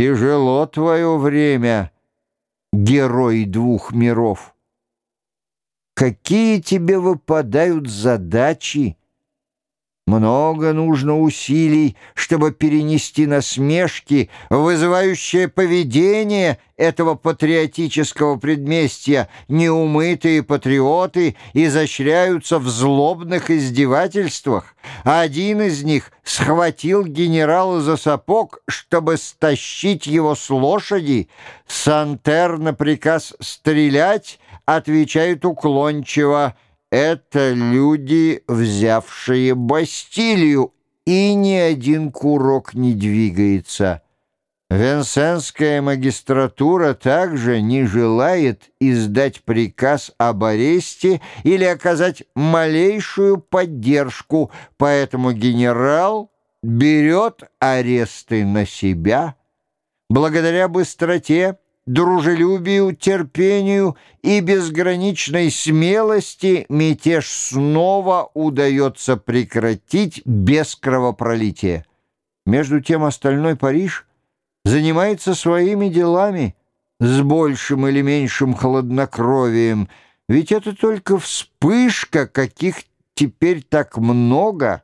Тяжело твое время, герой двух миров. Какие тебе выпадают задачи? Много нужно усилий, чтобы перенести насмешки, вызывающее поведение этого патриотического предместья. Неумытые патриоты изощряются в злобных издевательствах. Один из них схватил генерала за сапог, чтобы стащить его с лошади. Сантер на приказ «стрелять» отвечает уклончиво — это люди, взявшие Бастилию, и ни один курок не двигается. Венсенская магистратура также не желает издать приказ об аресте или оказать малейшую поддержку, поэтому генерал берет аресты на себя. Благодаря быстроте дружелюбию, терпению и безграничной смелости мятеж снова удается прекратить без кровопролития. Между тем остальной Париж занимается своими делами с большим или меньшим хладнокровием, ведь это только вспышка, каких теперь так много.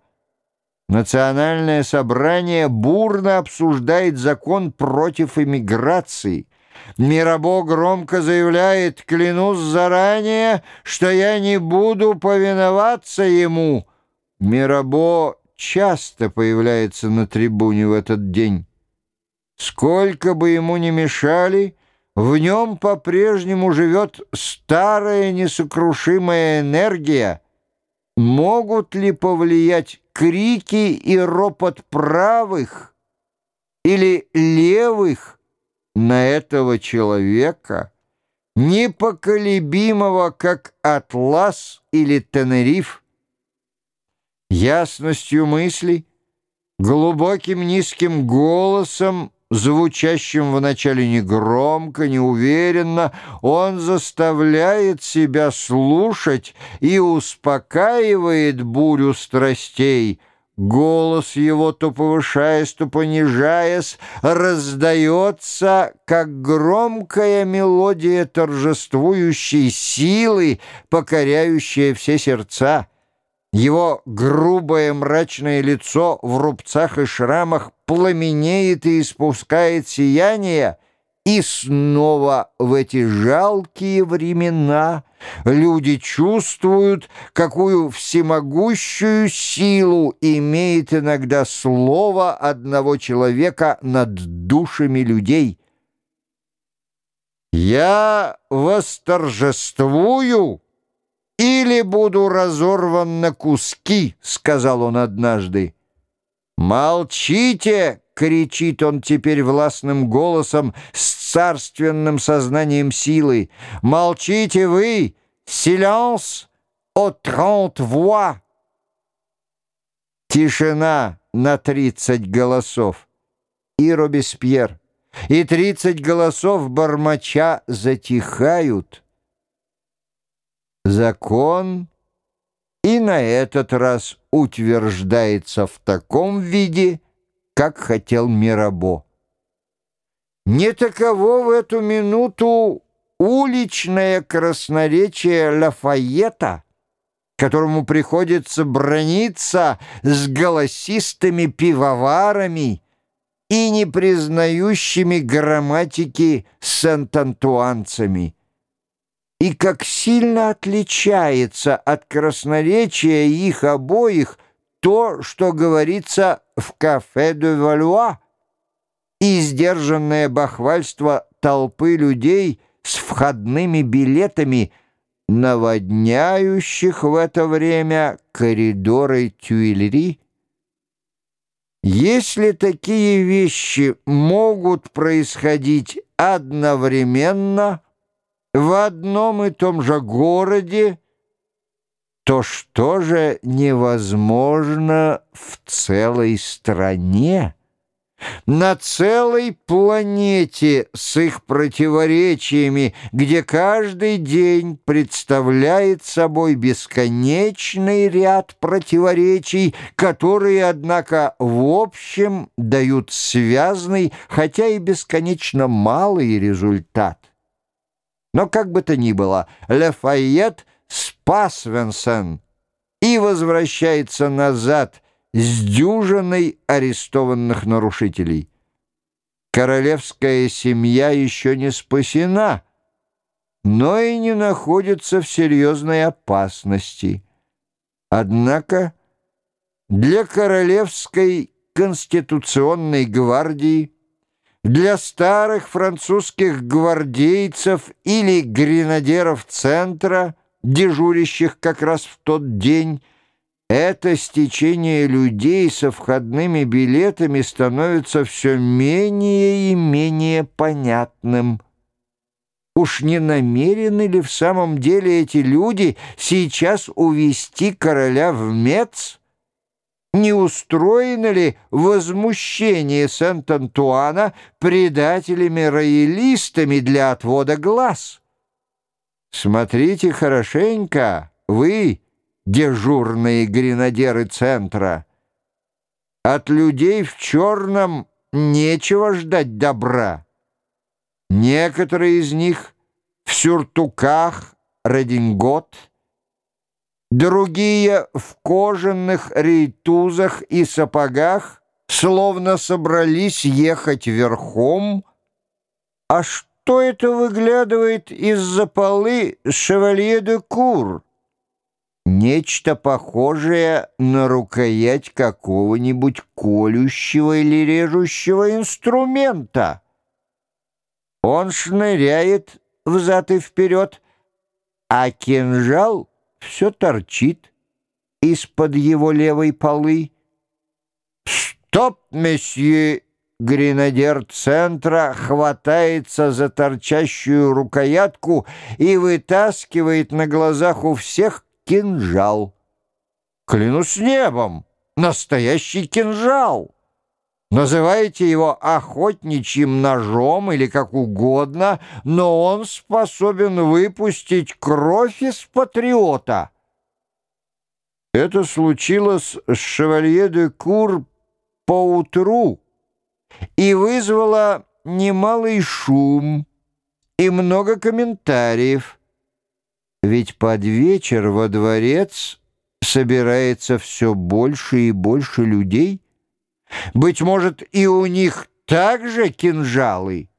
Национальное собрание бурно обсуждает закон против эмиграции – Мирабо громко заявляет, клянусь заранее, что я не буду повиноваться ему. Мирабо часто появляется на трибуне в этот день. Сколько бы ему ни мешали, в нем по-прежнему живет старая несокрушимая энергия. Могут ли повлиять крики и ропот правых или левых, на этого человека, непоколебимого, как Атлас или Тенериф, ясностью мысли, глубоким низким голосом, звучащим вначале негромко, неуверенно, он заставляет себя слушать и успокаивает бурю страстей — Голос его, то повышаясь, то понижаясь, раздается, как громкая мелодия торжествующей силы, покоряющая все сердца. Его грубое мрачное лицо в рубцах и шрамах пламенеет и испускает сияние — и снова в эти жалкие времена люди чувствуют, какую всемогущую силу имеет иногда слово одного человека над душами людей. «Я восторжествую или буду разорван на куски», — сказал он однажды. «Молчите!» — кричит он теперь властным голосом с царственным сознанием силы. «Молчите вы! Силенс о трente voix!» Тишина на тридцать голосов. И Робеспьер, и тридцать голосов бормоча затихают. Закон и на этот раз утверждается в таком виде, как хотел Мирабо. Не таково в эту минуту уличное красноречие Лафайета, которому приходится брониться с голосистыми пивоварами и не признающими грамматики сент-антуанцами. И как сильно отличается от красноречия их обоих то, что говорится в кафе де Валуа, и сдержанное бахвальство толпы людей с входными билетами, наводняющих в это время коридоры Тюильри. Если такие вещи могут происходить одновременно в одном и том же городе, то что же невозможно в целой стране? На целой планете с их противоречиями, где каждый день представляет собой бесконечный ряд противоречий, которые, однако, в общем дают связный, хотя и бесконечно малый результат. Но как бы то ни было, Лафайет спас Венсен и возвращается назад – с дюжиной арестованных нарушителей. Королевская семья еще не спасена, но и не находится в серьезной опасности. Однако для Королевской конституционной гвардии для старых французских гвардейцев или гренадеров центра, дежурящих как раз в тот день, это стечение людей со входными билетами становится все менее и менее понятным. Уж не намерены ли в самом деле эти люди сейчас увести короля в Мец? Не устроено ли возмущение Сент-Антуана предателями-роялистами для отвода глаз? Смотрите хорошенько, вы дежурные гренадеры центра. От людей в черном нечего ждать добра. Некоторые из них в сюртуках редингот, другие в кожаных рейтузах и сапогах, словно собрались ехать верхом. А что это выглядывает из-за полы шевалье де Кур? Нечто похожее на рукоять какого-нибудь колющего или режущего инструмента. Он шныряет взад и вперед, а кинжал все торчит из-под его левой полы. «Стоп, месье!» Гренадер центра хватается за торчащую рукоятку и вытаскивает на глазах у всех кинжал. Клянусь небом, настоящий кинжал. Называйте его охотничьим ножом или как угодно, но он способен выпустить кровь из патриота. Это случилось с шевалье де Кур поутру и вызвало немалый шум и много комментариев. Ведь под вечер во дворец собирается все больше и больше людей. Быть может, и у них также кинжалы —